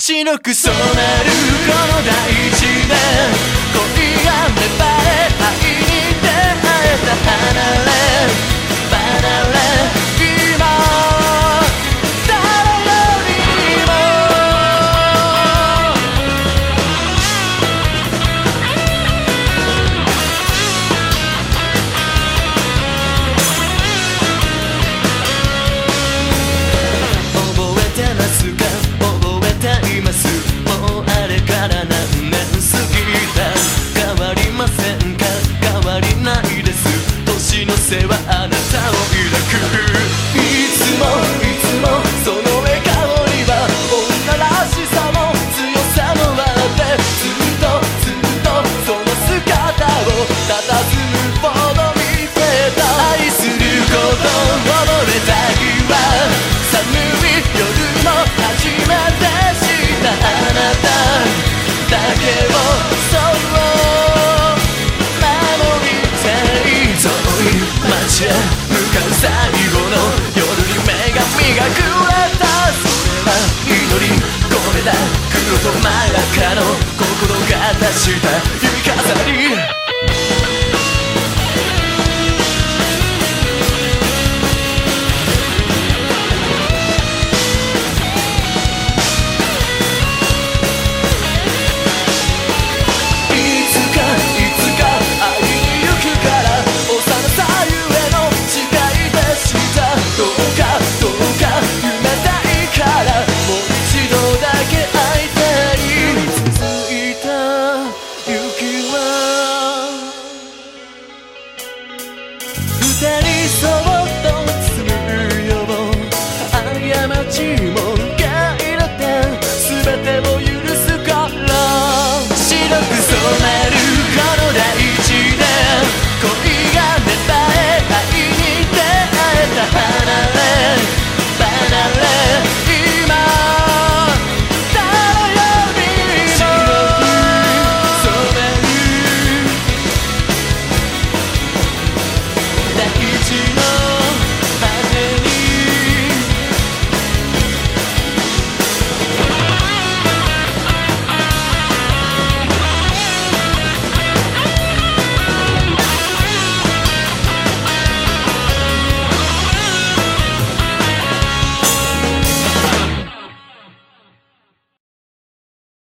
白く染まるこの大地で。あれから何年過ぎた変わりませんか変わりないです。年の瀬はあなたを抱く。いつもいつもその笑顔には女らしさも強さもあってずっとずっとその姿を佇むほど見てた愛することを街へ向かう最後の夜に目が磨くれたそれは祈りこれだ。黒と真っ赤の心が出した指飾り